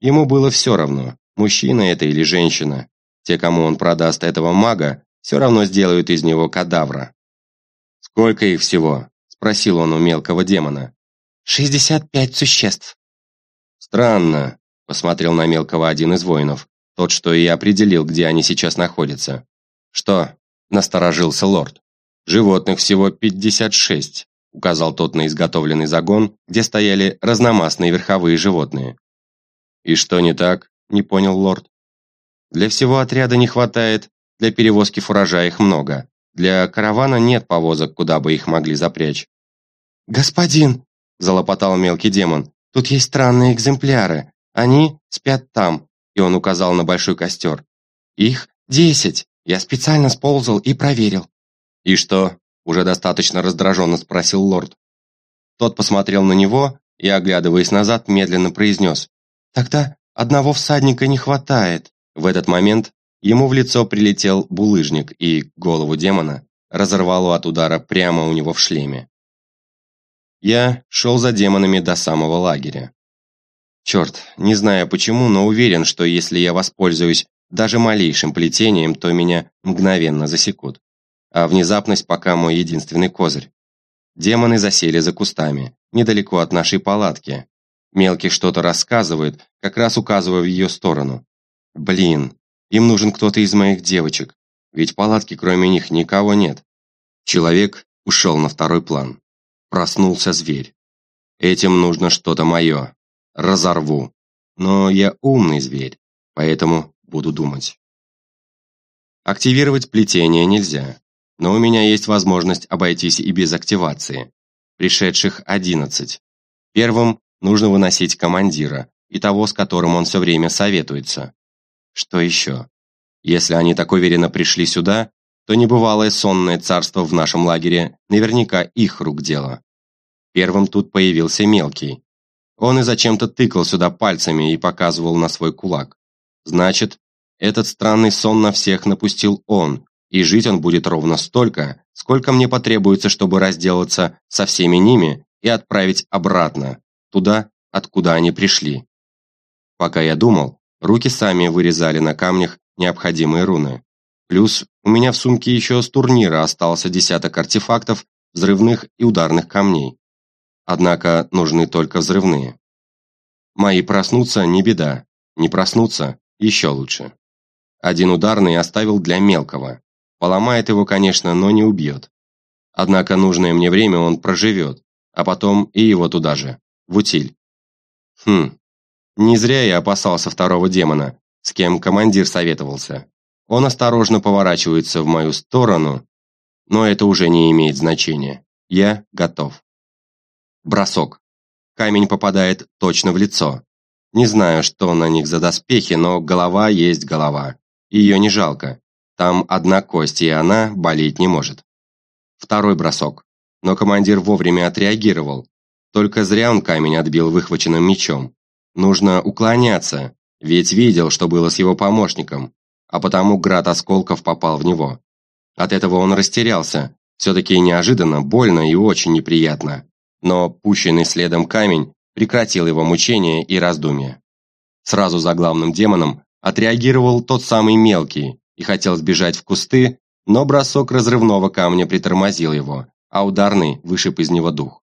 Ему было все равно, мужчина это или женщина. Те, кому он продаст этого мага, все равно сделают из него кадавра. «Сколько их всего?» – спросил он у мелкого демона. «Шестьдесят пять существ». «Странно», – посмотрел на мелкого один из воинов, тот, что и определил, где они сейчас находятся. «Что?» – насторожился лорд. «Животных всего пятьдесят шесть», – указал тот на изготовленный загон, где стояли разномастные верховые животные. «И что не так?» – не понял лорд. «Для всего отряда не хватает для перевозки фуража их много. Для каравана нет повозок, куда бы их могли запрячь. «Господин!» – залопотал мелкий демон. «Тут есть странные экземпляры. Они спят там», – и он указал на большой костер. «Их десять. Я специально сползал и проверил». «И что?» – уже достаточно раздраженно спросил лорд. Тот посмотрел на него и, оглядываясь назад, медленно произнес. «Тогда одного всадника не хватает». В этот момент Ему в лицо прилетел булыжник, и голову демона разорвало от удара прямо у него в шлеме. Я шел за демонами до самого лагеря. Черт, не знаю почему, но уверен, что если я воспользуюсь даже малейшим плетением, то меня мгновенно засекут. А внезапность пока мой единственный козырь. Демоны засели за кустами, недалеко от нашей палатки. Мелкий что-то рассказывает, как раз указывая в ее сторону. Блин, им нужен кто-то из моих девочек, ведь в палатке кроме них никого нет. Человек ушел на второй план. Проснулся зверь. Этим нужно что-то мое. Разорву. Но я умный зверь, поэтому буду думать. Активировать плетение нельзя, но у меня есть возможность обойтись и без активации. Пришедших 11. Первым нужно выносить командира и того, с которым он все время советуется. Что еще? Если они так уверенно пришли сюда, что небывалое сонное царство в нашем лагере наверняка их рук дело. Первым тут появился мелкий. Он и зачем-то тыкал сюда пальцами и показывал на свой кулак. Значит, этот странный сон на всех напустил он, и жить он будет ровно столько, сколько мне потребуется, чтобы разделаться со всеми ними и отправить обратно, туда, откуда они пришли. Пока я думал, руки сами вырезали на камнях необходимые руны. Плюс у меня в сумке еще с турнира остался десяток артефактов, взрывных и ударных камней. Однако нужны только взрывные. Мои проснутся не беда, не проснутся еще лучше. Один ударный оставил для мелкого. Поломает его, конечно, но не убьет. Однако нужное мне время он проживет, а потом и его туда же, в утиль. Хм, не зря я опасался второго демона, с кем командир советовался. Он осторожно поворачивается в мою сторону, но это уже не имеет значения. Я готов. Бросок. Камень попадает точно в лицо. Не знаю, что на них за доспехи, но голова есть голова. Ее не жалко. Там одна кость, и она болеть не может. Второй бросок. Но командир вовремя отреагировал. Только зря он камень отбил выхваченным мечом. Нужно уклоняться, ведь видел, что было с его помощником, а потому град осколков попал в него. От этого он растерялся, все-таки неожиданно, больно и очень неприятно. Но пущенный следом камень прекратил его мучения и раздумья. Сразу за главным демоном отреагировал тот самый мелкий и хотел сбежать в кусты, но бросок разрывного камня притормозил его, а ударный вышиб из него дух.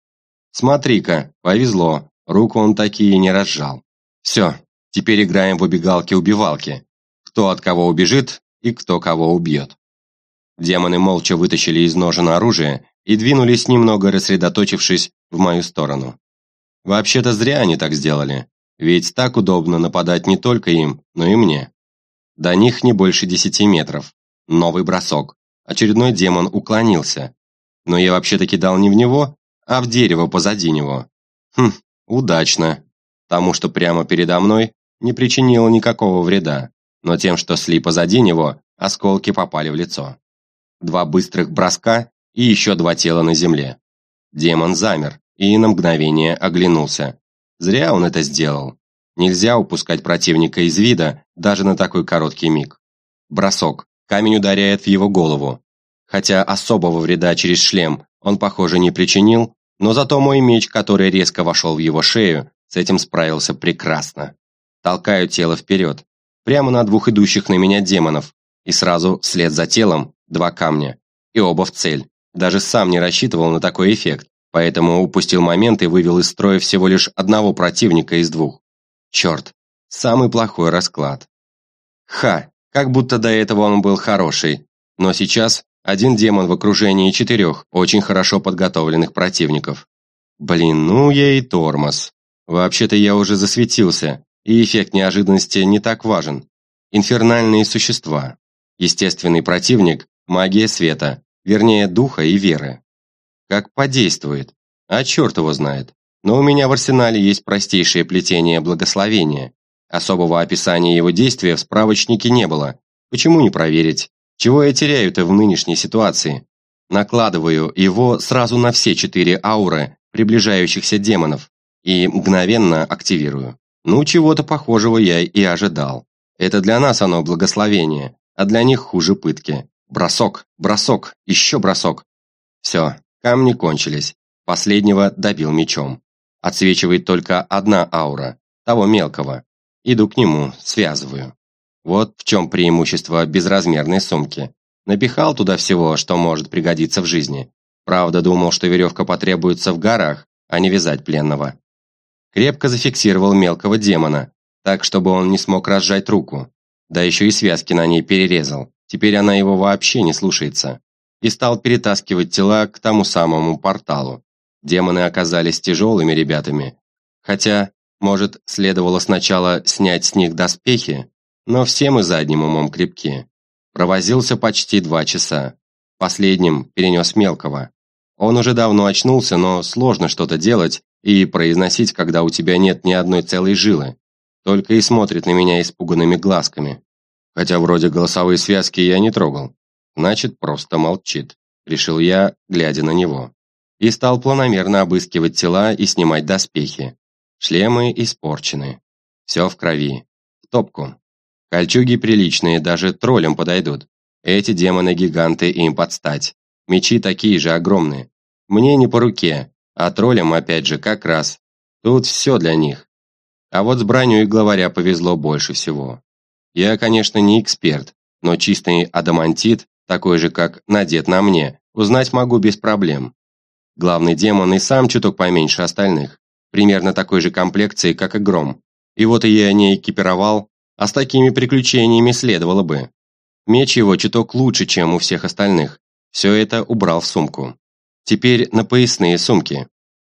«Смотри-ка, повезло, руку он такие не разжал. Все, теперь играем в убегалки-убивалки. Кто от кого убежит и кто кого убьет». Демоны молча вытащили из ножен оружие и двинулись, немного рассредоточившись в мою сторону. Вообще-то зря они так сделали, ведь так удобно нападать не только им, но и мне. До них не больше десяти метров. Новый бросок. Очередной демон уклонился. Но я вообще-таки кидал не в него, а в дерево позади него. Хм, удачно. Тому, что прямо передо мной, не причинило никакого вреда, но тем, что сли позади него, осколки попали в лицо. Два быстрых броска и еще два тела на земле. Демон замер и на мгновение оглянулся. Зря он это сделал. Нельзя упускать противника из вида даже на такой короткий миг. Бросок. Камень ударяет в его голову. Хотя особого вреда через шлем он, похоже, не причинил, но зато мой меч, который резко вошел в его шею, с этим справился прекрасно. Толкаю тело вперед, прямо на двух идущих на меня демонов, и сразу вслед за телом два камня, и оба в цель. Даже сам не рассчитывал на такой эффект, поэтому упустил момент и вывел из строя всего лишь одного противника из двух. Черт, самый плохой расклад. Ха, как будто до этого он был хороший, но сейчас один демон в окружении четырех очень хорошо подготовленных противников. Блин, ну я и тормоз. Вообще-то я уже засветился, и эффект неожиданности не так важен. Инфернальные существа. Естественный противник – магия света, вернее духа и веры. Как подействует? А черт его знает. Но у меня в арсенале есть простейшее плетение благословения. Особого описания его действия в справочнике не было. Почему не проверить? Чего я теряю-то в нынешней ситуации? Накладываю его сразу на все четыре ауры приближающихся демонов и мгновенно активирую. Ну, чего-то похожего я и ожидал. Это для нас оно благословение, а для них хуже пытки. Бросок, бросок, еще бросок. Все, камни кончились. Последнего добил мечом. Отсвечивает только одна аура, того мелкого. Иду к нему, связываю. Вот в чем преимущество безразмерной сумки. Напихал туда всего, что может пригодиться в жизни. Правда, думал, что веревка потребуется в горах, а не вязать пленного. Крепко зафиксировал мелкого демона, так, чтобы он не смог разжать руку. Да еще и связки на ней перерезал. Теперь она его вообще не слушается. И стал перетаскивать тела к тому самому порталу. Демоны оказались тяжелыми ребятами. Хотя, может, следовало сначала снять с них доспехи, но все мы задним умом крепки. Провозился почти два часа. Последним перенес мелкого. Он уже давно очнулся, но сложно что-то делать и произносить, когда у тебя нет ни одной целой жилы. Только и смотрит на меня испуганными глазками хотя вроде голосовые связки я не трогал. Значит, просто молчит, решил я, глядя на него. И стал планомерно обыскивать тела и снимать доспехи. Шлемы испорчены. Все в крови. В топку. Кольчуги приличные, даже троллям подойдут. Эти демоны-гиганты им подстать. Мечи такие же огромные. Мне не по руке, а троллям опять же как раз. Тут все для них. А вот с броней главаря повезло больше всего. Я, конечно, не эксперт, но чистый адамантит, такой же, как надет на мне, узнать могу без проблем. Главный демон и сам чуток поменьше остальных, примерно такой же комплекции, как и Гром. И вот я не экипировал, а с такими приключениями следовало бы. Меч его чуток лучше, чем у всех остальных. Все это убрал в сумку. Теперь на поясные сумки.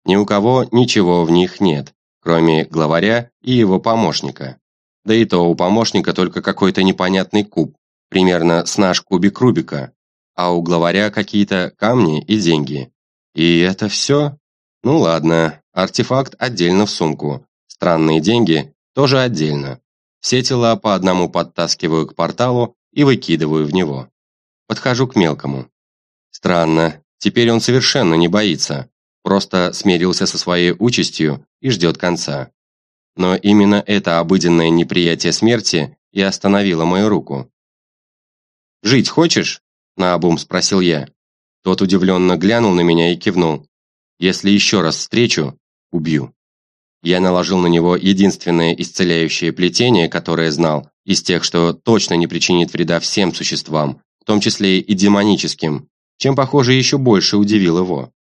Ни у кого ничего в них нет, кроме главаря и его помощника. Да и то у помощника только какой-то непонятный куб, примерно с наш кубик Рубика, а у главаря какие-то камни и деньги. И это все? Ну ладно, артефакт отдельно в сумку, странные деньги тоже отдельно. Все тела по одному подтаскиваю к порталу и выкидываю в него. Подхожу к мелкому. Странно, теперь он совершенно не боится, просто смирился со своей участью и ждет конца. Но именно это обыденное неприятие смерти и остановило мою руку. «Жить хочешь?» – наобум спросил я. Тот удивленно глянул на меня и кивнул. «Если еще раз встречу, убью». Я наложил на него единственное исцеляющее плетение, которое знал, из тех, что точно не причинит вреда всем существам, в том числе и демоническим, чем, похоже, еще больше удивил его.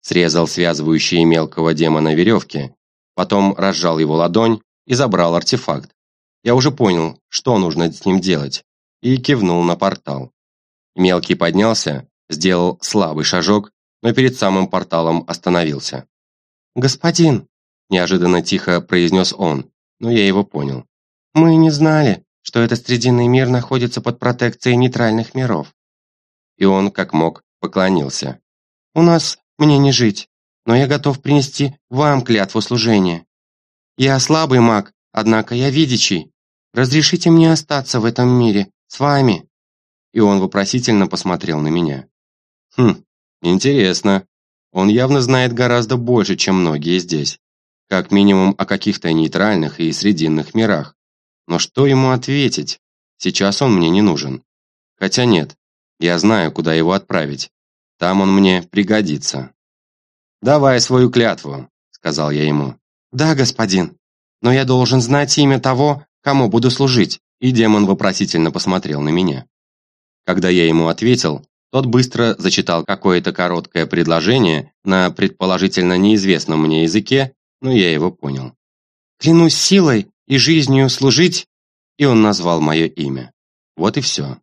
Срезал связывающие мелкого демона веревки, потом разжал его ладонь и забрал артефакт. Я уже понял, что нужно с ним делать, и кивнул на портал. Мелкий поднялся, сделал слабый шажок, но перед самым порталом остановился. «Господин!» – неожиданно тихо произнес он, но я его понял. «Мы не знали, что этот Срединный мир находится под протекцией нейтральных миров». И он, как мог, поклонился. «У нас мне не жить, но я готов принести вам клятву служения. Я слабый маг, однако я видящий. Разрешите мне остаться в этом мире, с вами». И он вопросительно посмотрел на меня. «Хм, интересно. Он явно знает гораздо больше, чем многие здесь. Как минимум о каких-то нейтральных и срединных мирах. Но что ему ответить? Сейчас он мне не нужен. Хотя нет, я знаю, куда его отправить. Там он мне пригодится. «Давай свою клятву», — сказал я ему. «Да, господин. Но я должен знать имя того, кому буду служить», и демон вопросительно посмотрел на меня. Когда я ему ответил, тот быстро зачитал какое-то короткое предложение на предположительно неизвестном мне языке, но я его понял. «Клянусь силой и жизнью служить», и он назвал мое имя. Вот и все.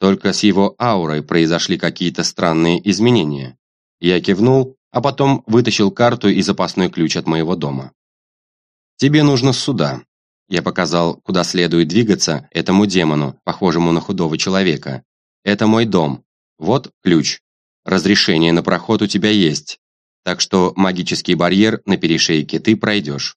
Только с его аурой произошли какие-то странные изменения. Я кивнул, а потом вытащил карту и запасной ключ от моего дома. «Тебе нужно сюда», я показал, куда следует двигаться этому демону, похожему на худого человека. «Это мой дом. Вот ключ. Разрешение на проход у тебя есть. Так что магический барьер на перешейке ты пройдешь.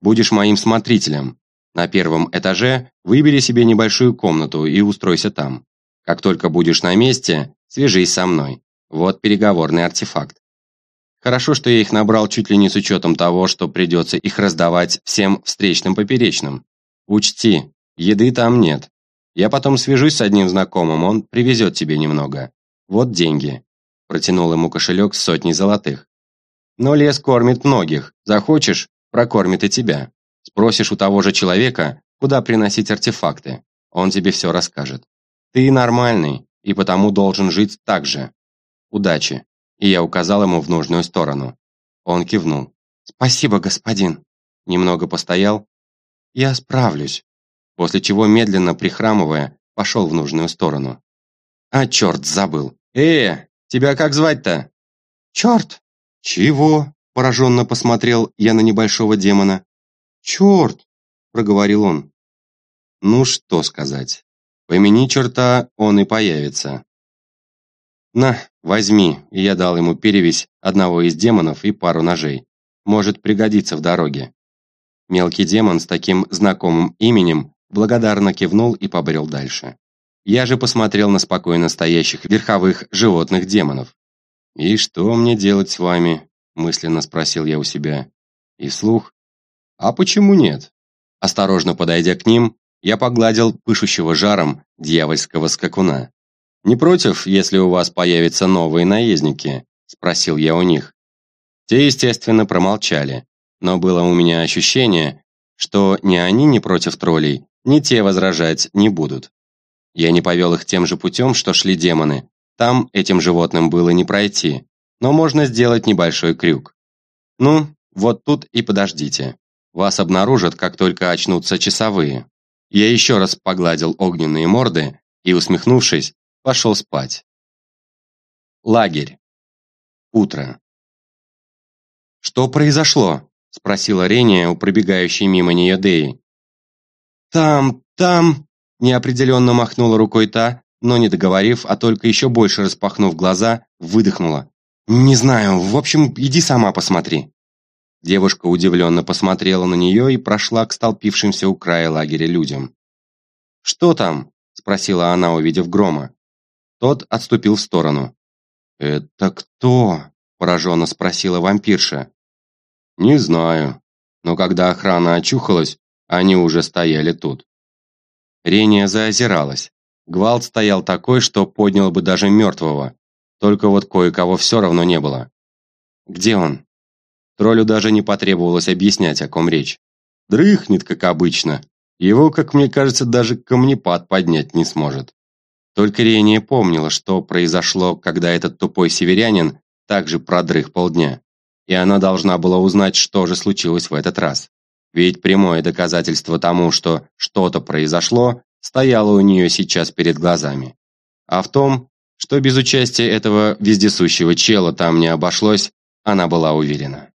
Будешь моим смотрителем. На первом этаже выбери себе небольшую комнату и устройся там. Как только будешь на месте, свяжись со мной. Вот переговорный артефакт. Хорошо, что я их набрал чуть ли не с учетом того, что придется их раздавать всем встречным поперечным. Учти, еды там нет. Я потом свяжусь с одним знакомым, он привезет тебе немного. Вот деньги. Протянул ему кошелек с сотней золотых. Но лес кормит многих. Захочешь, прокормит и тебя. Спросишь у того же человека, куда приносить артефакты. Он тебе все расскажет. Ты нормальный, и потому должен жить так же. Удачи и я указал ему в нужную сторону. Он кивнул. «Спасибо, господин». Немного постоял. «Я справлюсь», после чего, медленно прихрамывая, пошел в нужную сторону. «А, черт, забыл! Э, тебя как звать-то?» «Черт!» «Чего?» – пораженно посмотрел я на небольшого демона. «Черт!» – проговорил он. «Ну, что сказать. Помяни черта, он и появится. «На, возьми», я дал ему перевесь одного из демонов и пару ножей. Может пригодиться в дороге. Мелкий демон с таким знакомым именем благодарно кивнул и побрел дальше. Я же посмотрел на спокойно стоящих верховых животных демонов. «И что мне делать с вами?» – мысленно спросил я у себя. И слух. «А почему нет?» Осторожно подойдя к ним, я погладил пышущего жаром дьявольского скакуна. «Не против, если у вас появятся новые наездники?» – спросил я у них. Те, естественно, промолчали, но было у меня ощущение, что ни они не против троллей, ни те возражать не будут. Я не повел их тем же путем, что шли демоны. Там этим животным было не пройти, но можно сделать небольшой крюк. Ну, вот тут и подождите. Вас обнаружат, как только очнутся часовые. Я еще раз погладил огненные морды и, усмехнувшись, пошел спать. Лагерь. Утро. «Что произошло?» – спросила Рения у пробегающей мимо нее Деи. «Там, там...» – неопределенно махнула рукой та, но не договорив, а только еще больше распахнув глаза, выдохнула. «Не знаю, в общем, иди сама посмотри». Девушка удивленно посмотрела на нее и прошла к столпившимся у края лагеря людям. «Что там?» – спросила она, увидев грома. Тот отступил в сторону. «Это кто?» – пораженно спросила вампирша. «Не знаю, но когда охрана очухалась, они уже стояли тут». Рения заозиралась. Гвалт стоял такой, что поднял бы даже мертвого. Только вот кое-кого все равно не было. «Где он?» Троллю даже не потребовалось объяснять, о ком речь. Дрыхнет, как обычно. Его, как мне кажется, даже камнепад поднять не сможет. Только Рения помнила, что произошло, когда этот тупой северянин также продрых полдня. И она должна была узнать, что же случилось в этот раз. Ведь прямое доказательство тому, что что-то произошло, стояло у нее сейчас перед глазами. А в том, что без участия этого вездесущего чела там не обошлось, она была уверена.